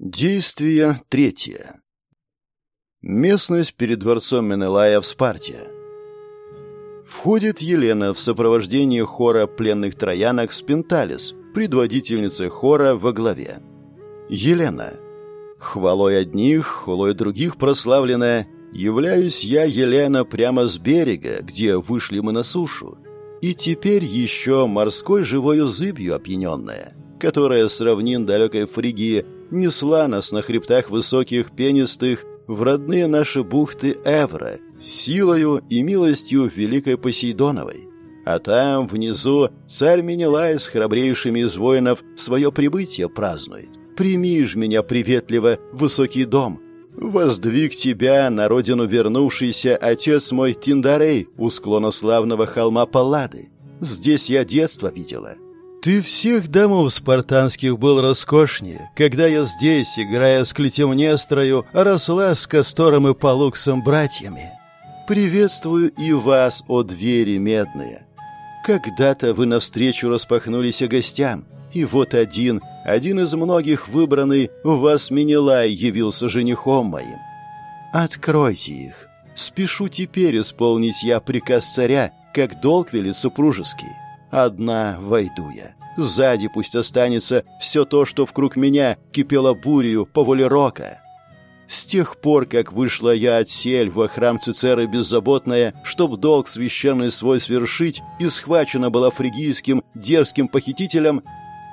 Действие третье. Местность перед дворцом Менелая в Спарте. Входит Елена в сопровождении хора пленных троянок Спенталис, предводительницы хора во главе. Елена. Хвалой одних, хвалой других прославленная, являюсь я, Елена, прямо с берега, где вышли мы на сушу, и теперь еще морской живою зыбью опьяненная, которая с равнин далекой Фригии несла нас на хребтах высоких пенистых в родные наши бухты Эвра, силою и милостью великой Посейдоновой. А там, внизу, царь Менелай с храбрейшими из воинов свое прибытие празднует. Прими ж меня приветливо, высокий дом. Воздвиг тебя, на родину вернувшийся отец мой Тиндарей у склона славного холма Паллады. Здесь я детство видела. Ты всех домов спартанских был роскошнее, когда я здесь, играя с Клетимнестрою, росла с Кастором и Палуксом братьями. Приветствую и вас, о двери медные. Когда-то вы навстречу распахнулись гостям, и вот один, один из многих выбранный, в вас Менелай явился женихом моим. Откройте их. Спешу теперь исполнить я приказ царя, как долг велит супружеский. Одна войду я. Сзади пусть останется все то, что вкруг меня кипело бурью по воле рока. С тех пор, как вышла я от сель во храм Цицеры беззаботная, чтоб долг священный свой свершить, и схвачена была фригийским дерзким похитителем,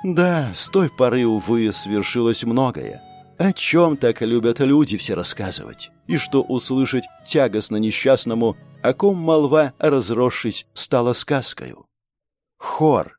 да, с той поры, увы, свершилось многое. О чем так любят люди все рассказывать? И что услышать тягостно несчастному, о ком молва, разросшись, стала сказкою? Хор.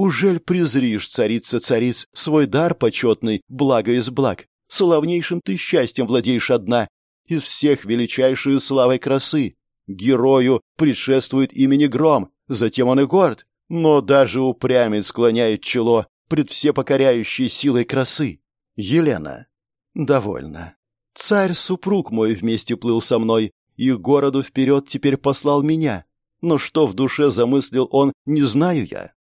Ужель презришь, царица цариц, свой дар почетный, благо из благ? Славнейшим ты счастьем владеешь одна, из всех величайшую славой красы. Герою предшествует имени гром, затем он и горд, но даже упрямец склоняет чело пред всепокоряющей силой красы. Елена. Довольно. Царь-супруг мой вместе плыл со мной, и городу вперед теперь послал меня. Но что в душе замыслил он, не знаю я.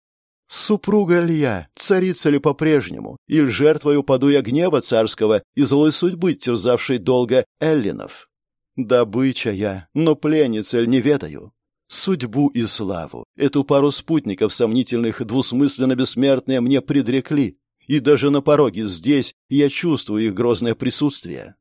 Супруга ли я, царица ли по-прежнему, или жертвою паду я гнева царского и злой судьбы, терзавшей долго эллинов? Добыча я, но пленница ль не ведаю. Судьбу и славу, эту пару спутников сомнительных двусмысленно бессмертные мне предрекли, и даже на пороге здесь я чувствую их грозное присутствие.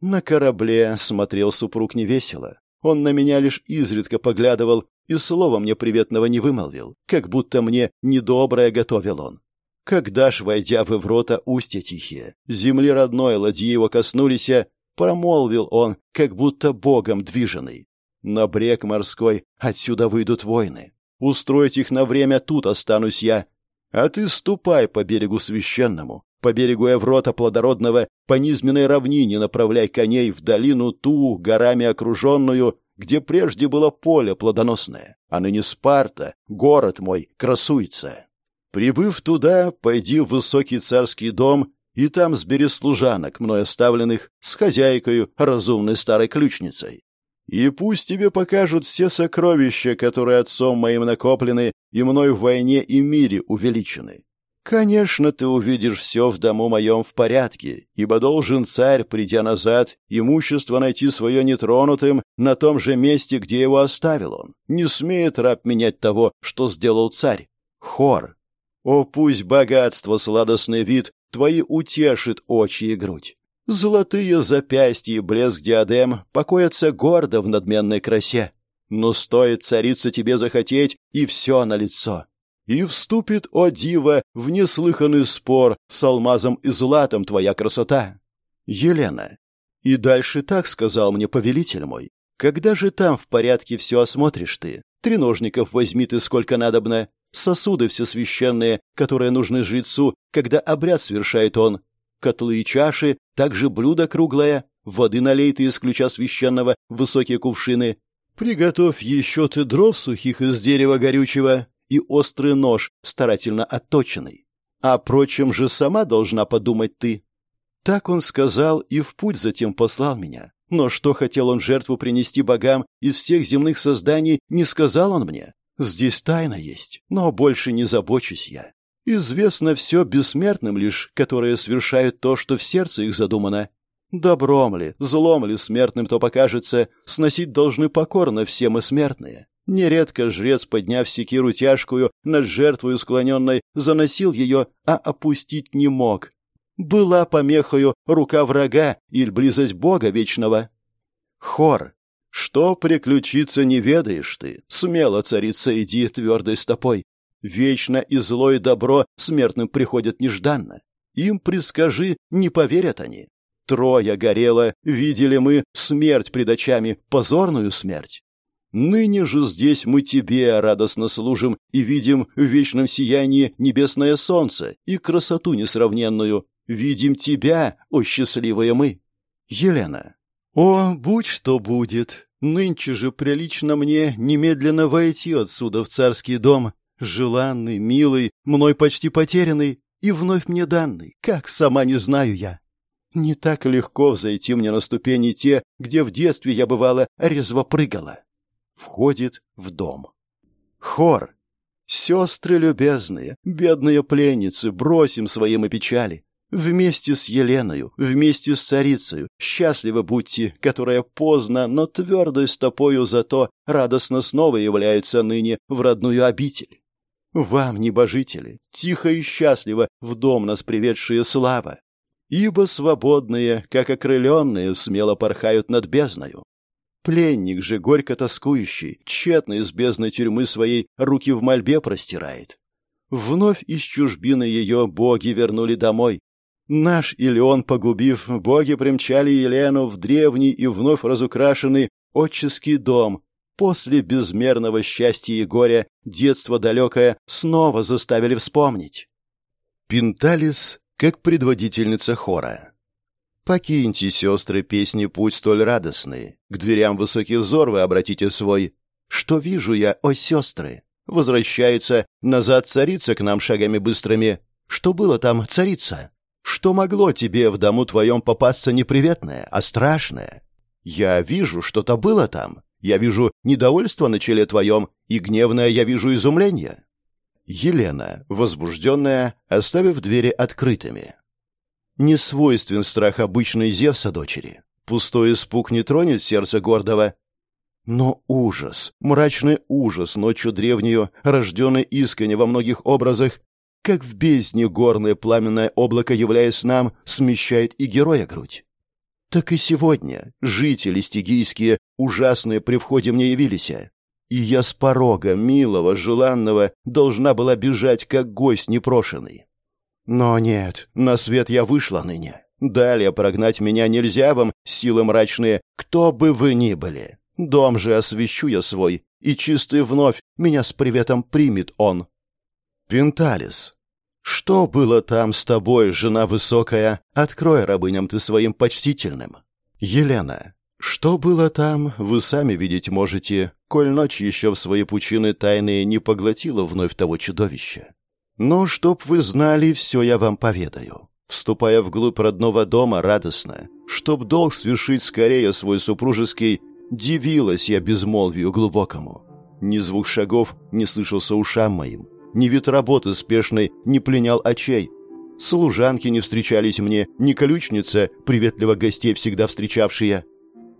На корабле смотрел супруг невесело. Он на меня лишь изредка поглядывал и слова мне приветного не вымолвил, как будто мне недоброе готовил он. Когда ж, войдя в Еврота устья тихие, земли родной ладьи его коснулись, промолвил он, как будто богом движенный. На брег морской отсюда выйдут войны. Устроить их на время тут останусь я. А ты ступай по берегу священному, по берегу Еврота плодородного, по низменной равнине направляй коней в долину ту, горами окруженную, где прежде было поле плодоносное, а ныне Спарта, город мой, красуется. Прибыв туда, пойди в высокий царский дом, и там сбери служанок, мной оставленных, с хозяйкою, разумной старой ключницей. И пусть тебе покажут все сокровища, которые отцом моим накоплены и мной в войне и мире увеличены. Конечно, ты увидишь все в дому моем в порядке, ибо должен царь, придя назад, имущество найти свое нетронутым на том же месте, где его оставил он. Не смеет раб менять того, что сделал царь. Хор. О, пусть богатство, сладостный вид твои утешит очи и грудь. Золотые запястья и блеск диадем покоятся гордо в надменной красе. Но стоит царица тебе захотеть, и все на лицо. И вступит, о диво, в неслыханный спор с алмазом и златом твоя красота. Елена. И дальше так сказал мне повелитель мой. Когда же там в порядке все осмотришь ты? Треножников возьми ты сколько надобно, сосуды все священные, которые нужны жрецу, когда обряд совершает он, котлы и чаши, также блюдо круглое, воды налей ты из ключа священного, высокие кувшины. Приготовь еще ты дров сухих из дерева горючего, и острый нож, старательно отточенный. О прочем же сама должна подумать ты. Так он сказал и в путь затем послал меня. Но что хотел он жертву принести богам из всех земных созданий, не сказал он мне. Здесь тайна есть, но больше не забочусь я. Известно все бессмертным лишь, которые совершают то, что в сердце их задумано. Добром ли, злом ли смертным то покажется, сносить должны покорно все мы смертные. Нередко жрец, подняв секиру тяжкую над жертвою склоненной, заносил ее, а опустить не мог. Была помехою рука врага или близость Бога вечного. Хор. Что приключиться не ведаешь ты, смело, царица, иди твердой стопой. Вечно и зло и добро смертным приходят нежданно. Им прискажи, не поверят они. Трое горело, видели мы смерть пред очами, позорную смерть. Ныне же здесь мы тебе радостно служим и видим в вечном сиянии небесное солнце и красоту несравненную. Видим тебя, о счастливые мы. Елена. О, будь что будет. Нынче же прилично мне немедленно войти отсюда в царский дом, желанный, милый, мной почти потерянный и вновь мне данный, как сама не знаю я. Не так легко взойти мне на ступени те, где в детстве я, бывало, резво прыгала. Входит в дом. Хор. Сестры любезные, бедные пленницы, бросим свои мы печали. Вместе с Еленою, вместе с царицею, счастливы будьте, которая поздно, но твердой стопою зато радостно снова является ныне в родную обитель. Вам, небожители, тихо и счастливо в дом нас приведшие слава, ибо свободные, как окрыленные, смело порхают над бездною. Пленник же, горько тоскующий, тщетно из бездной тюрьмы своей руки в мольбе простирает. Вновь из чужбины ее боги вернули домой. Наш Илеон погубив, боги примчали Елену в древний и вновь разукрашенный отческий дом. После безмерного счастья и горя детство далекое снова заставили вспомнить. Пенталис как предводительница хора. Покиньте, сестры, песни путь столь радостный. К дверям высоких взор вы обратите свой. Что вижу я, о сестры? Возвращается назад царица к нам шагами быстрыми. Что было там, царица? Что могло тебе в дому твоем попасться неприветное, а страшное? Я вижу, что-то было там. Я вижу недовольство на челе твоем, и гневное я вижу изумление. Елена, возбужденная, оставив двери открытыми. Не свойствен страх обычной Зевса дочери. Пустой испуг не тронет сердце гордого. Но ужас, мрачный ужас ночью древнюю, рожденный искренне во многих образах, как в бездне горное пламенное облако, являясь нам, смещает и героя грудь. Так и сегодня жители стигийские ужасные при входе мне явились, и я с порога, милого, желанного, должна была бежать, как гость непрошенный. Но нет, на свет я вышла ныне. Далее прогнать меня нельзя вам, силы мрачные, кто бы вы ни были. Дом же освещу я свой, и чистый вновь меня с приветом примет он. Пенталис, что было там с тобой, жена высокая? Открой рабыням ты своим почтительным. Елена, что было там, вы сами видеть можете, коль ночь еще в свои пучины тайные не поглотила вновь того чудовища. Но чтоб вы знали, все я вам поведаю. Вступая вглубь родного дома радостно, чтоб долг свершить скорее свой супружеский, дивилась я безмолвию глубокому. Ни звук шагов не слышался ушам моим, ни вид работы спешной не пленял очей, Служанки не встречались мне, ни колючница, приветливо гостей всегда встречавшая.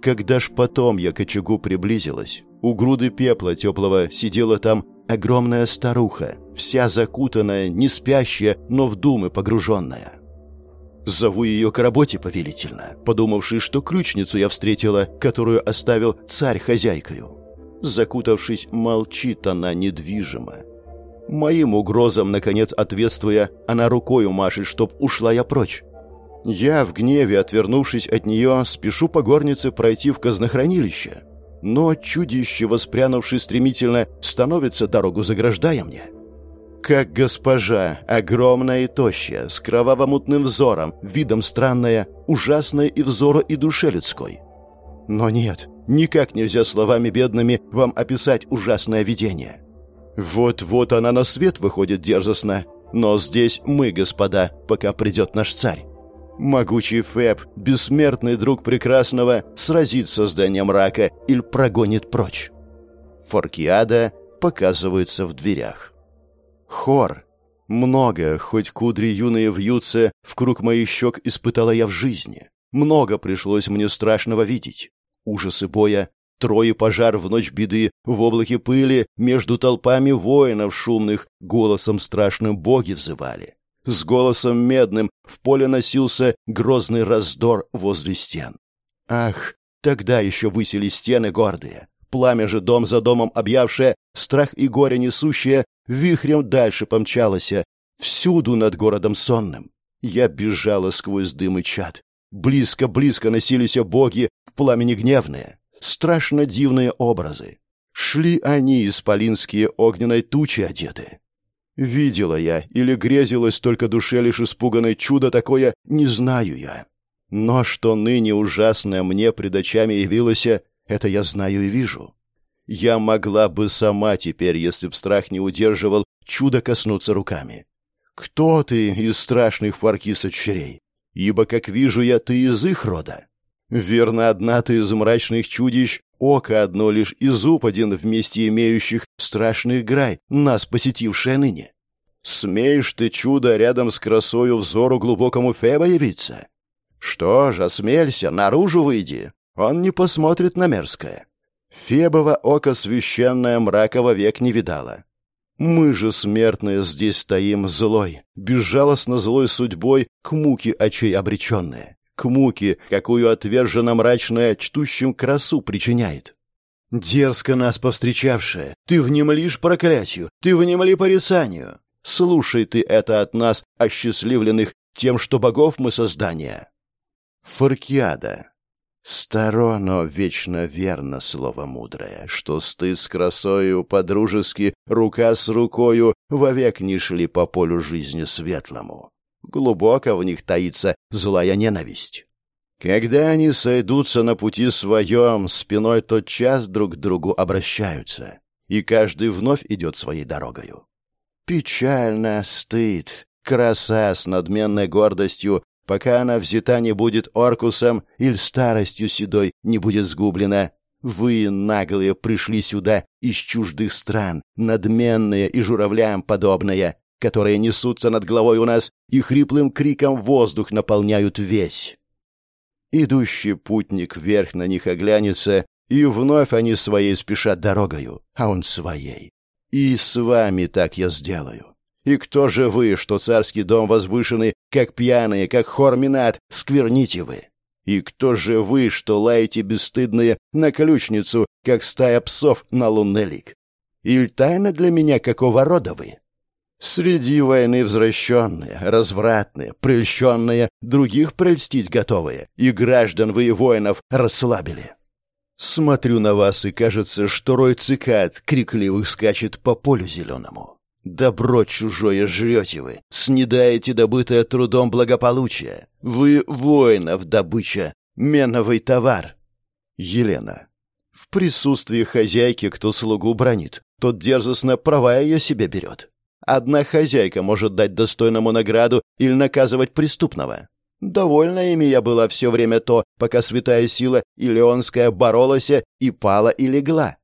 Когда ж потом я к очагу приблизилась, у груды пепла теплого сидела там огромная старуха, вся закутанная, не спящая, но в думы погруженная. Зову ее к работе повелительно, подумавши, что ключницу я встретила, которую оставил царь хозяйкою. Закутавшись, молчит она недвижимо. Моим угрозам, наконец, ответствуя, она рукою машет, чтоб ушла я прочь. Я в гневе, отвернувшись от нее, спешу по горнице пройти в казнохранилище. Но чудище, воспрянувшись стремительно, становится дорогу заграждая мне. Как госпожа, огромная и тощая, с кроваво-мутным взором, видом странная, ужасная и взору, и душе людской. Но нет, никак нельзя словами бедными вам описать ужасное видение. Вот-вот она на свет выходит дерзостно, но здесь мы, господа, пока придет наш царь. Могучий Фэб, бессмертный друг прекрасного, сразит создание мрака или прогонит прочь. Форкиада показывается в дверях. Хор. Много, хоть кудри юные вьются, в круг моих щек испытала я в жизни. Много пришлось мне страшного видеть. Ужасы боя, трое пожар в ночь беды, в облаке пыли, между толпами воинов шумных, голосом страшным боги взывали. С голосом медным в поле носился грозный раздор возле стен. Ах, тогда еще высели стены гордые. Пламя же дом за домом объявшее, страх и горе несущее, вихрем дальше помчалось, всюду над городом сонным. Я бежала сквозь дым и чад. Близко-близко носились боги в пламени гневные, страшно дивные образы. Шли они, исполинские огненной тучи одеты. Видела я или грезилось только душе лишь испуганное чудо такое, не знаю я. Но что ныне ужасное мне пред очами явилось, это я знаю и вижу. Я могла бы сама теперь, если б страх не удерживал, чудо коснуться руками. Кто ты из страшных фаркиса черей? Ибо, как вижу я, ты из их рода. Верно, одна ты из мрачных чудищ, око одно лишь и зуб один вместе имеющих страшных грай, нас посетившее ныне. Смеешь ты чудо рядом с красою взору глубокому Феба явиться? Что ж, осмелься, наружу выйди. Он не посмотрит на мерзкое. Фебово око священное мрака век не видало. Мы же, смертные, здесь стоим злой, безжалостно злой судьбой, к муке очей обреченные, к муке, какую отвержена мрачная, чтущим красу причиняет. Дерзко нас повстречавшая, ты внемлишь проклятию, ты внемли порицанию. Слушай ты это от нас, осчастливленных тем, что богов мы создания. Форкиада. Старо, но вечно верно слово мудрое, что стыд с красою по-дружески, рука с рукою вовек не шли по полю жизни светлому. Глубоко в них таится злая ненависть. Когда они сойдутся на пути своем, спиной тот час друг к другу обращаются, и каждый вновь идет своей дорогою. Печально стыд, краса с надменной гордостью пока она взята не будет Оркусом или старостью седой не будет сгублена. Вы, наглые, пришли сюда из чуждых стран, надменные и журавлям подобные, которые несутся над головой у нас и хриплым криком воздух наполняют весь. Идущий путник вверх на них оглянется, и вновь они своей спешат дорогою, а он своей. И с вами так я сделаю. И кто же вы, что царский дом возвышенный, как пьяные, как хор минат, скверните вы? И кто же вы, что лаете бесстыдные на ключницу, как стая псов на лунный лик? Иль тайна для меня, какого рода вы? Среди войны возвращенные, развратные, прельщенные, других прельстить готовые, и граждан вы и воинов расслабили. Смотрю на вас, и кажется, что рой цикад крикливых скачет по полю зеленому. Добро чужое жрете вы, снедаете добытое трудом благополучие. Вы воинов добыча, меновый товар. Елена. В присутствии хозяйки кто слугу бронит, тот дерзостно права ее себе берет. Одна хозяйка может дать достойному награду или наказывать преступного. Довольна ими я была все время то, пока святая сила Илеонская боролась и пала и легла.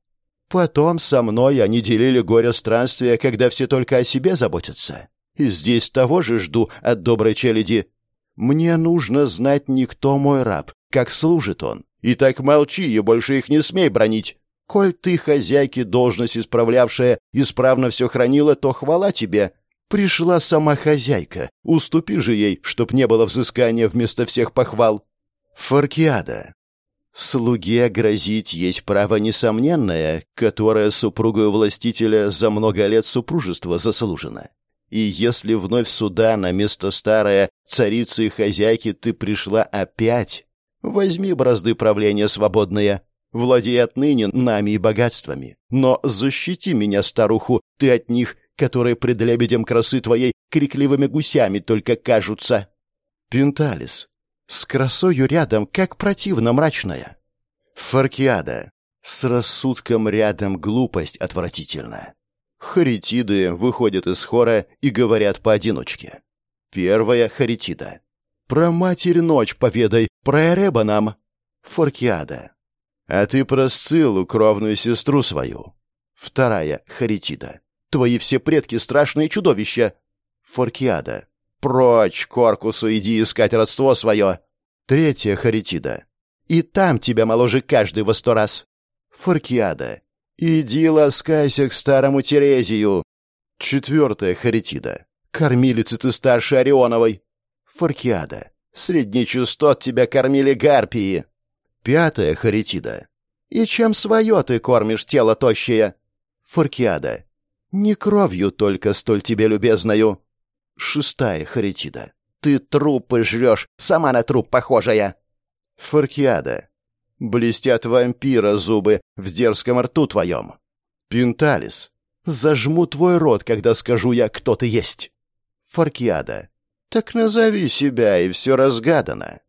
Потом со мной они делили горе странствия, когда все только о себе заботятся. И здесь того же жду от доброй челяди. Мне нужно знать никто мой раб, как служит он. И так молчи и больше их не смей бронить. Коль ты, хозяйки, должность исправлявшая, исправно все хранила, то хвала тебе. Пришла сама хозяйка. Уступи же ей, чтоб не было взыскания вместо всех похвал. Фаркиада. Слуге грозить есть право несомненное, которое супругою властителя за много лет супружества заслужено. И если вновь сюда, на место старое, царицы и хозяйки, ты пришла опять, возьми бразды правления свободные, владей отныне нами и богатствами, но защити меня, старуху, ты от них, которые пред лебедем красы твоей крикливыми гусями только кажутся. Пенталис, с красою рядом, как противно мрачная. Фаркиада. С рассудком рядом глупость отвратительна. Харитиды выходят из хора и говорят поодиночке. Первая Харитида. «Про матерь ночь поведай, про Эреба нам». Форкиада. «А ты про Сциллу, кровную сестру свою». Вторая Харитида. «Твои все предки страшные чудовища». Форкиада. «Прочь, Коркусу, иди искать родство свое!» Третья Харитида. «И там тебя моложе каждый во сто раз!» Форкиада. «Иди ласкайся к старому Терезию!» Четвертая Харитида. «Кормилица ты старше Орионовой!» Форкиада. «Средний тебя кормили гарпии!» Пятая Харитида. «И чем свое ты кормишь тело тощее?» Форкиада. «Не кровью только столь тебе любезною!» Шестая Харитида. «Ты трупы жрешь, сама на труп похожая!» Форкиада. «Блестят вампира зубы в дерзком рту твоем!» Пенталис. «Зажму твой рот, когда скажу я, кто ты есть!» Форкиада. «Так назови себя, и все разгадано!»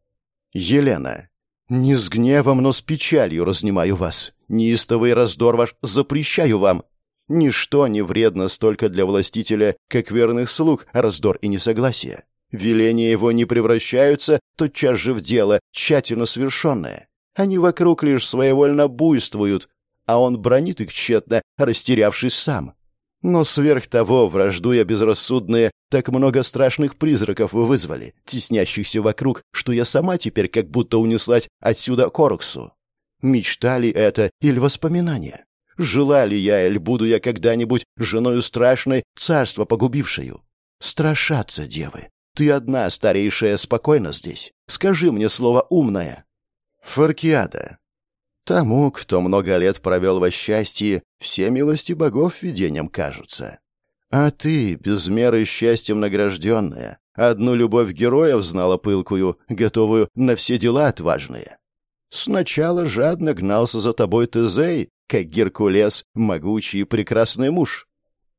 Елена. «Не с гневом, но с печалью разнимаю вас. Неистовый раздор ваш запрещаю вам. Ничто не вредно столько для властителя, как верных слуг, раздор и несогласие. Веления его не превращаются тотчас же в дело, тщательно совершенное. Они вокруг лишь своевольно буйствуют, а он бронит их тщетно, растерявшись сам. Но сверх того, враждуя безрассудные, так много страшных призраков вы вызвали, теснящихся вокруг, что я сама теперь как будто унеслась отсюда к Оруксу. Мечта ли это или воспоминание? Жила ли я, или буду я когда-нибудь женою страшной, царство погубившую? Страшаться, девы. Ты одна, старейшая, спокойно здесь. Скажи мне слово умное. Фаркиада. Тому, кто много лет провел во счастье, все милости богов видением кажутся. А ты, без меры счастьем награжденная, одну любовь героев знала пылкую, готовую на все дела отважные. Сначала жадно гнался за тобой Тезей, как Геркулес, могучий и прекрасный муж.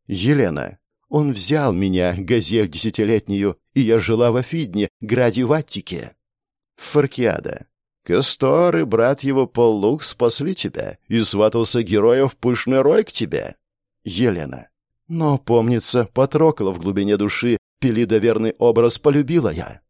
Елена. Он взял меня, газель десятилетнюю, и я жила в Афидне, граде в Аттике. Фаркиада. Кастор и брат его Поллук спасли тебя, и сватался героев пышный рой к тебе. Елена. Но, помнится, Патрокла в глубине души, Пелида верный образ полюбила я.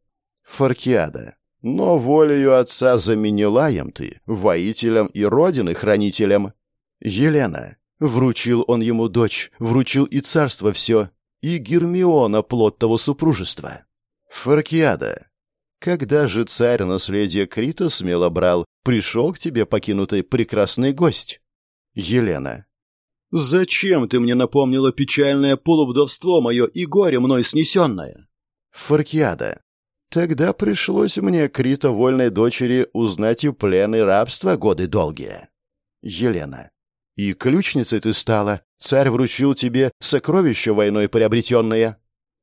Фаркиада. Но волею отца заменила им ты, воителем и родины хранителем. Елена. Вручил он ему дочь, вручил и царство все, и Гермиона плод того супружества. Фаркиада. Когда же царь наследие Крита смело брал, пришел к тебе покинутый прекрасный гость? Елена. Зачем ты мне напомнила печальное полувдовство мое и горе мной снесенное? Фаркиада. Тогда пришлось мне, Крита вольной дочери, узнать и плен, и рабство годы долгие. Елена. И ключницей ты стала. Царь вручил тебе сокровища войной приобретенные.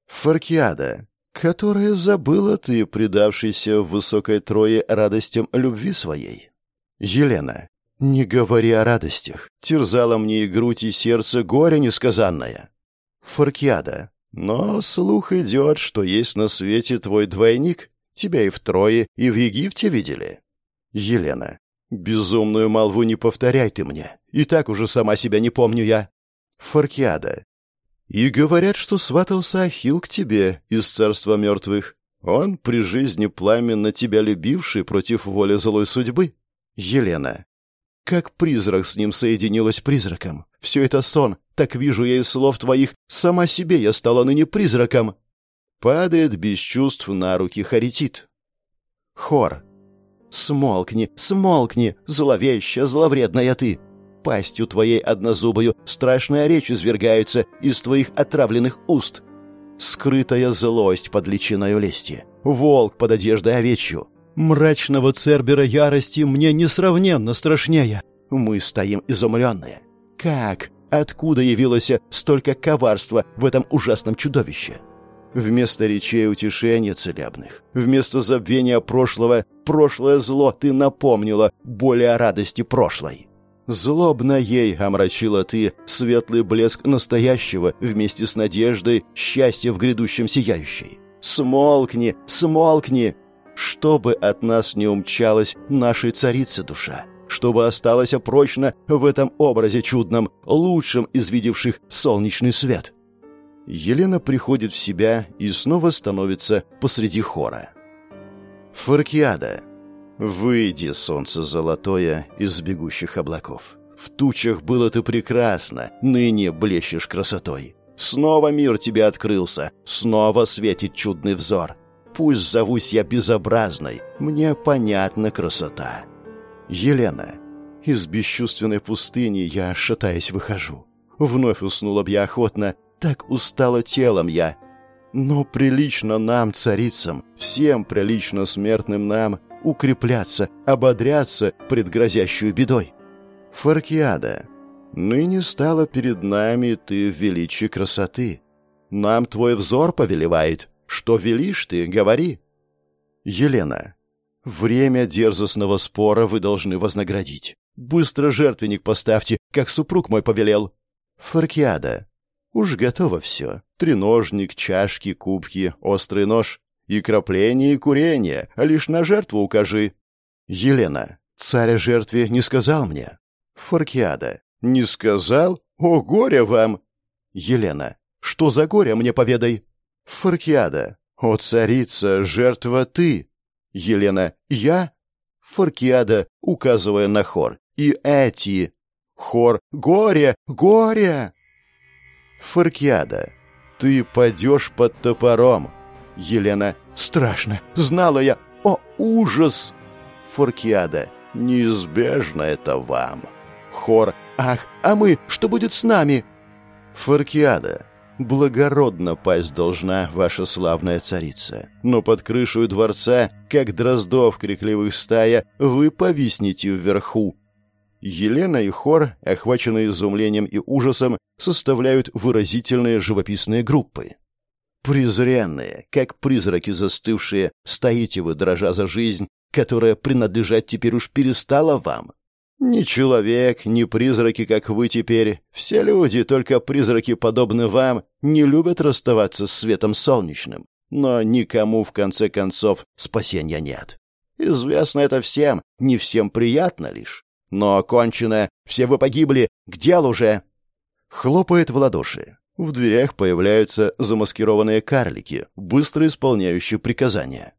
Фаркиада, которая забыла ты, предавшийся в высокой трое радостям любви своей. Елена, не говори о радостях. Терзала мне и грудь, и сердце горе несказанное. Фаркиада, но слух идет, что есть на свете твой двойник. Тебя и в Трое, и в Египте видели. Елена, безумную молву не повторяй ты мне. И так уже сама себя не помню я. Фаркиада. И говорят, что сватался Ахил к тебе из царства мертвых. Он при жизни пламенно тебя любивший против воли злой судьбы. Елена. Как призрак с ним соединилась призраком. Все это сон. Так вижу я из слов твоих. Сама себе я стала ныне призраком. Падает без чувств на руки Харитит. Хор. Смолкни, смолкни, зловещая, зловредная ты пастью твоей однозубою страшная речь извергается из твоих отравленных уст. Скрытая злость под личиною лести, волк под одеждой овечью. Мрачного цербера ярости мне несравненно страшнее. Мы стоим изумленные. Как? Откуда явилось столько коварства в этом ужасном чудовище? Вместо речей утешения целебных, вместо забвения прошлого, прошлое зло ты напомнила более радости прошлой. Злобно ей омрачила ты светлый блеск настоящего вместе с надеждой, счастья в грядущем сияющей. Смолкни, смолкни! Чтобы от нас не умчалась нашей царица душа, чтобы осталась прочно в этом образе чудном, лучшем из видевших солнечный свет. Елена приходит в себя и снова становится посреди хора. Фаркиада. Выйди, солнце золотое, из бегущих облаков. В тучах было ты прекрасно, ныне блещешь красотой. Снова мир тебе открылся, снова светит чудный взор. Пусть зовусь я безобразной, мне понятна красота. Елена. Из бесчувственной пустыни я, шатаясь, выхожу. Вновь уснула б я охотно, так устала телом я. Но прилично нам, царицам, всем прилично смертным нам, укрепляться, ободряться пред грозящую бедой. Фаркиада. Ныне стала перед нами ты в величии красоты. Нам твой взор повелевает. Что велишь ты, говори. Елена. Время дерзостного спора вы должны вознаградить. Быстро жертвенник поставьте, как супруг мой повелел. Фаркиада. Уж готово все. Треножник, чашки, кубки, острый нож. И кропление, и курение, а лишь на жертву укажи. Елена. Царь жертве не сказал мне. Фаркиада. Не сказал? О, горе вам! Елена. Что за горе, мне поведай. Фаркиада. О, царица, жертва ты. Елена. Я? Фаркиада, указывая на хор. И эти. Хор. Горе, горе! Фаркиада. Ты падешь под топором. Елена. Страшно. Знала я. О, ужас! Форкиада. Неизбежно это вам. Хор. Ах, а мы? Что будет с нами? Форкиада. Благородно пасть должна ваша славная царица. Но под крышу дворца, как дроздов крикливых стая, вы повиснете вверху. Елена и Хор, охваченные изумлением и ужасом, составляют выразительные живописные группы. Презренные, как призраки застывшие, стоите вы, дрожа за жизнь, которая принадлежать теперь уж перестала вам. Ни человек, ни призраки, как вы теперь, все люди, только призраки, подобны вам, не любят расставаться с светом солнечным. Но никому, в конце концов, спасения нет. Известно это всем, не всем приятно лишь. Но окончено, все вы погибли, к делу же!» Хлопает в ладоши. В дверях появляются замаскированные карлики, быстро исполняющие приказания.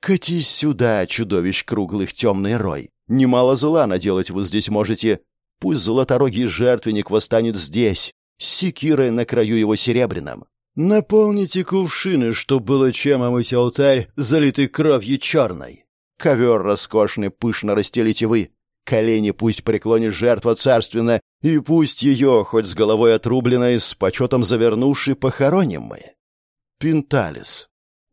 «Катись сюда, чудовищ круглых, темный рой! Немало зла наделать вы здесь можете. Пусть золоторогий жертвенник восстанет здесь, с секирой на краю его серебряном. Наполните кувшины, чтоб было чем омыть алтарь, залитый кровью черной. Ковер роскошный пышно расстелите вы, Колени пусть преклонит жертва царственно, и пусть ее, хоть с головой отрубленной, с почетом завернувши, похороним мы. Пенталис.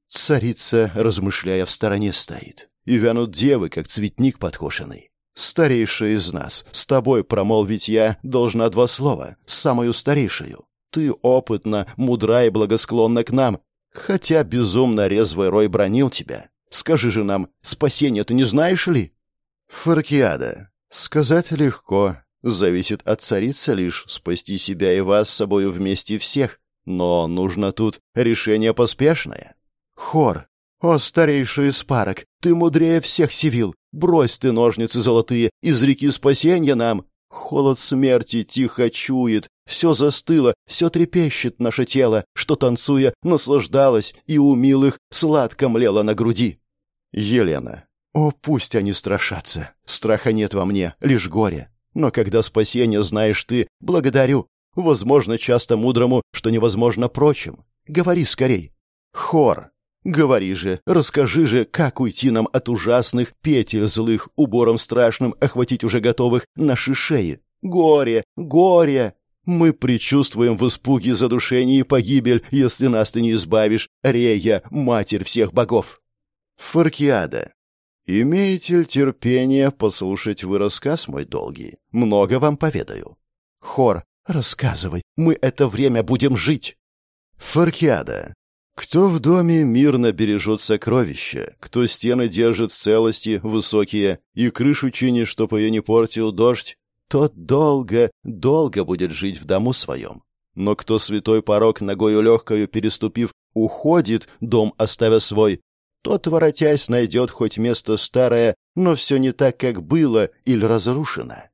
Царица, размышляя, в стороне стоит. И вянут девы, как цветник подкошенный. Старейшая из нас, с тобой промолвить я должна два слова, самую старейшую. Ты опытна, мудра и благосклонна к нам, хотя безумно резвый рой бронил тебя. Скажи же нам, спасение ты не знаешь ли? Фаркиада. Сказать легко. Зависит от царицы лишь спасти себя и вас с собою вместе всех. Но нужно тут решение поспешное. Хор. О, старейший из парок, ты мудрее всех сивил. Брось ты ножницы золотые из реки спасенья нам. Холод смерти тихо чует, все застыло, все трепещет наше тело, что, танцуя, наслаждалось и у милых сладко млело на груди. Елена. О, пусть они страшатся. Страха нет во мне, лишь горе. Но когда спасение знаешь ты, благодарю. Возможно, часто мудрому, что невозможно прочим. Говори скорей. Хор. Говори же, расскажи же, как уйти нам от ужасных петель злых, убором страшным охватить уже готовых наши шеи. Горе, горе! Мы предчувствуем в испуге задушение и погибель, если нас ты не избавишь, Рея, матерь всех богов. Фаркиада. «Имеете ли терпение послушать вы рассказ мой долгий? Много вам поведаю». Хор, рассказывай, мы это время будем жить. Фаркиада. Кто в доме мирно бережет сокровища, кто стены держит в целости высокие и крышу чинит, чтоб ее не портил дождь, тот долго, долго будет жить в дому своем. Но кто святой порог ногою легкою переступив, уходит, дом оставя свой, тот, воротясь, найдет хоть место старое, но все не так, как было или разрушено.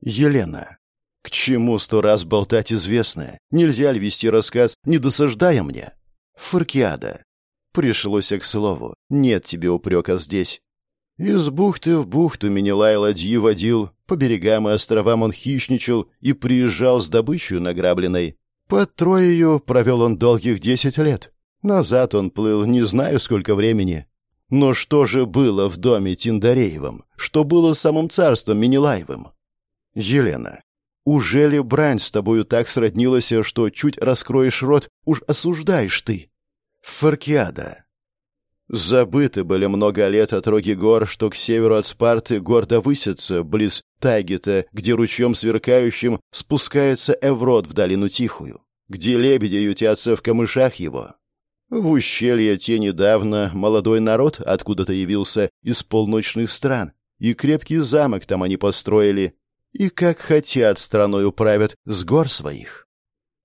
Елена. К чему сто раз болтать известное? Нельзя ли вести рассказ, не досаждая мне? Фаркиада. Пришлось к слову. Нет тебе упрека здесь. Из бухты в бухту Менелай ладьи водил, по берегам и островам он хищничал и приезжал с добычей награбленной. Под Троею провел он долгих десять лет. Назад он плыл не знаю сколько времени. Но что же было в доме Тиндареевом? Что было с самым царством Минилаевым? Елена, уже ли брань с тобою так сроднилась, что чуть раскроешь рот, уж осуждаешь ты? Фаркиада. Забыты были много лет отроги гор, что к северу от Спарты гордо высятся, близ Тагита, где ручьем сверкающим спускается Эврот в долину Тихую, где лебеди ютятся в камышах его. В ущелье те недавно молодой народ откуда-то явился из полночных стран, и крепкий замок там они построили, и как хотят страной управят с гор своих.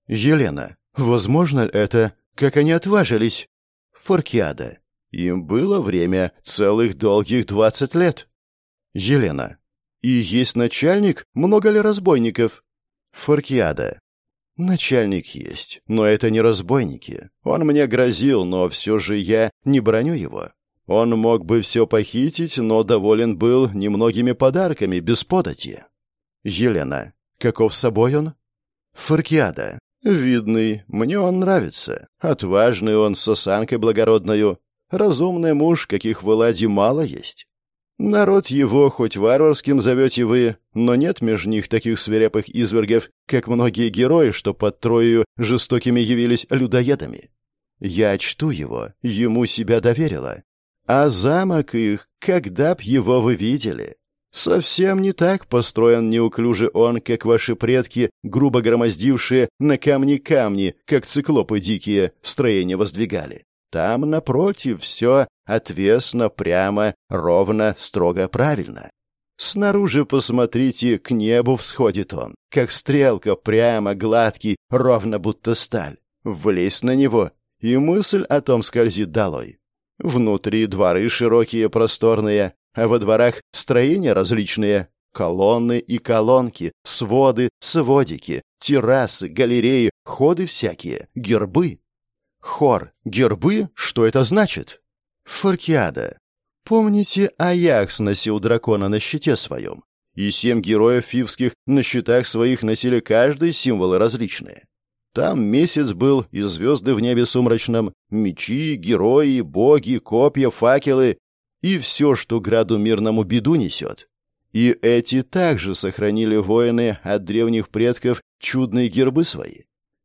Елена, возможно ли это, как они отважились? Форкиада. Им было время целых долгих двадцать лет. Елена. И есть начальник? Много ли разбойников? Форкиада. Начальник есть, но это не разбойники. Он мне грозил, но все же я не броню его. Он мог бы все похитить, но доволен был немногими подарками без подати. Елена. Каков собой он? Форкиада. Видный. Мне он нравится. Отважный он, с осанкой благородною. Разумный муж, каких в Эладе мало есть. Народ его хоть варварским зовете вы, но нет между них таких свирепых извергов, как многие герои, что под Троею жестокими явились людоедами. Я чту его, ему себя доверила. А замок их, когда б его вы видели? Совсем не так построен неуклюже он, как ваши предки, грубо громоздившие на камни камни, как циклопы дикие, строения воздвигали. Там, напротив, все отвесно, прямо, ровно, строго, правильно. Снаружи посмотрите, к небу всходит он, как стрелка, прямо, гладкий, ровно будто сталь. Влезь на него, и мысль о том скользит долой. Внутри дворы широкие, просторные, а во дворах строения различные. Колонны и колонки, своды, сводики, террасы, галереи, ходы всякие, гербы. Хор, гербы, что это значит? Форкиада. Помните, Аякс носил дракона на щите своем? И семь героев фивских на щитах своих носили каждый символы различные. Там месяц был и звезды в небе сумрачном, мечи, герои, боги, копья, факелы и все, что граду мирному беду несет. И эти также сохранили воины от древних предков чудные гербы свои.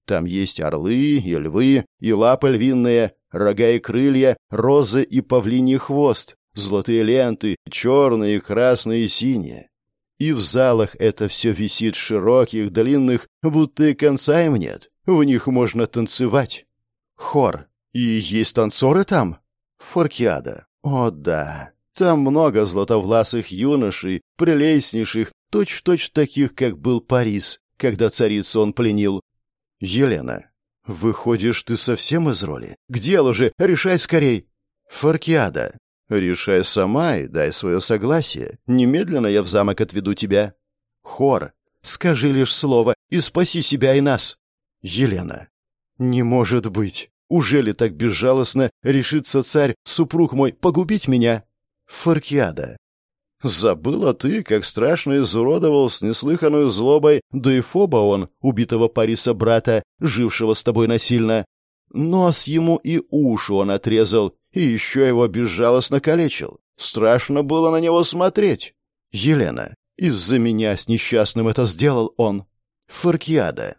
Там есть орлы и львы, и лапы львиные, рога и крылья, розы и павлиний хвост, золотые ленты, черные, красные и синие. И в залах это все висит широких, длинных, будто конца им нет. В них можно танцевать. Хор. И есть танцоры там? Форкиада. О да, там много златовласых юношей, прелестнейших, точь-в-точь -точь таких, как был Парис, когда царицу он пленил. Елена, выходишь ты совсем из роли? К делу же, решай скорей. Фаркиада, решай сама и дай свое согласие. Немедленно я в замок отведу тебя. Хор, скажи лишь слово и спаси себя и нас. Елена, не может быть. Уже ли так безжалостно решится царь, супруг мой, погубить меня? Фаркиада. Забыла ты, как страшно изуродовал с неслыханной злобой Дейфоба он, убитого Париса брата, жившего с тобой насильно. Нос ему и уши он отрезал, и еще его безжалостно калечил. Страшно было на него смотреть. Елена, из-за меня с несчастным это сделал он. Фаркиада.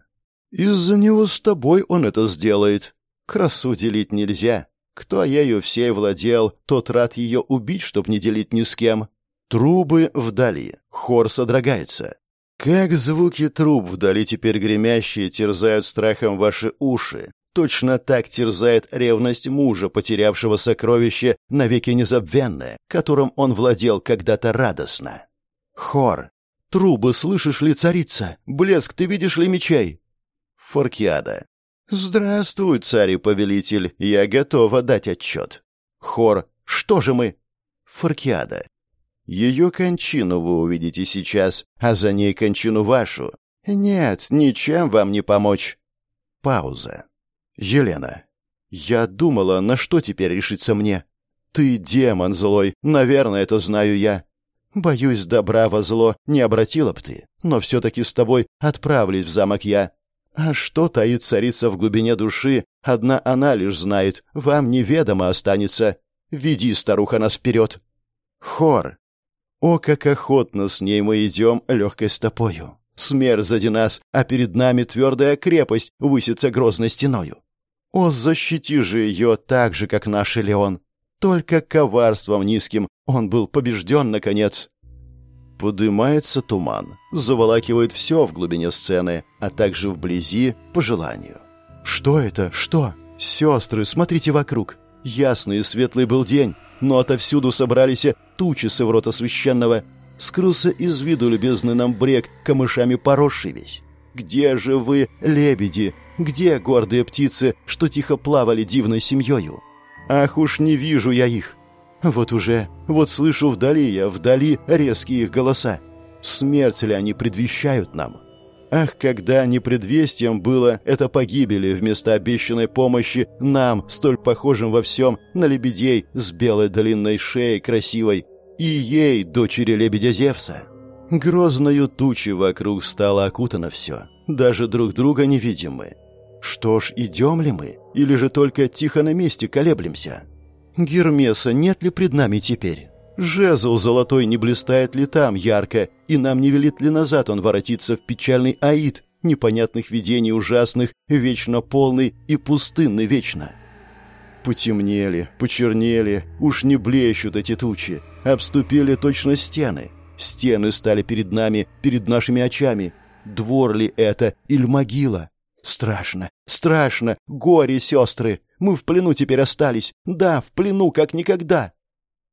Из-за него с тобой он это сделает. Красу делить нельзя. Кто ею всей владел, тот рад ее убить, чтоб не делить ни с кем. Трубы вдали. Хор содрогается. Как звуки труб вдали теперь гремящие терзают страхом ваши уши. Точно так терзает ревность мужа, потерявшего сокровище навеки незабвенное, которым он владел когда-то радостно. Хор. Трубы слышишь ли, царица? Блеск ты видишь ли мечей? Форкиада. «Здравствуй, царь и повелитель, я готова дать отчет». Хор «Что же мы?» Форкиада. «Ее кончину вы увидите сейчас, а за ней кончину вашу. Нет, ничем вам не помочь». Пауза. Елена. «Я думала, на что теперь решиться мне? Ты демон злой, наверное, это знаю я. Боюсь, добра во зло не обратила б ты, но все-таки с тобой отправлюсь в замок я. А что таит царица в глубине души, одна она лишь знает, вам неведомо останется. Веди, старуха, нас вперед. Хор. О, как охотно с ней мы идем легкой стопою. Смерть сзади нас, а перед нами твердая крепость высится грозной стеною. О, защити же ее так же, как наш Леон. Только коварством низким он был побежден, наконец. Подымается туман, заволакивает все в глубине сцены, а также вблизи по желанию. Что это? Что? Сестры, смотрите вокруг. Ясный и светлый был день, но отовсюду собрались тучи с священного. Скрылся из виду любезный нам брег, камышами поросший весь. Где же вы, лебеди? Где гордые птицы, что тихо плавали дивной семьёю? Ах уж не вижу я их. Вот уже, вот слышу вдали я, вдали резкие их голоса. Смерть ли они предвещают нам? Ах, когда не предвестием было это погибели вместо обещанной помощи нам, столь похожим во всем на лебедей с белой длинной шеей красивой, и ей, дочери лебедя Зевса. Грозною тучи вокруг стало окутано все, даже друг друга не видим мы. Что ж, идем ли мы, или же только тихо на месте колеблемся? Гермеса нет ли пред нами теперь? Жезл золотой не блистает ли там ярко, и нам не велит ли назад он воротиться в печальный аид, непонятных видений ужасных, вечно полный и пустынный вечно? Потемнели, почернели, уж не блещут эти тучи, обступили точно стены. Стены стали перед нами, перед нашими очами. Двор ли это или могила? Страшно, страшно, горе, сестры. Мы в плену теперь остались. Да, в плену, как никогда.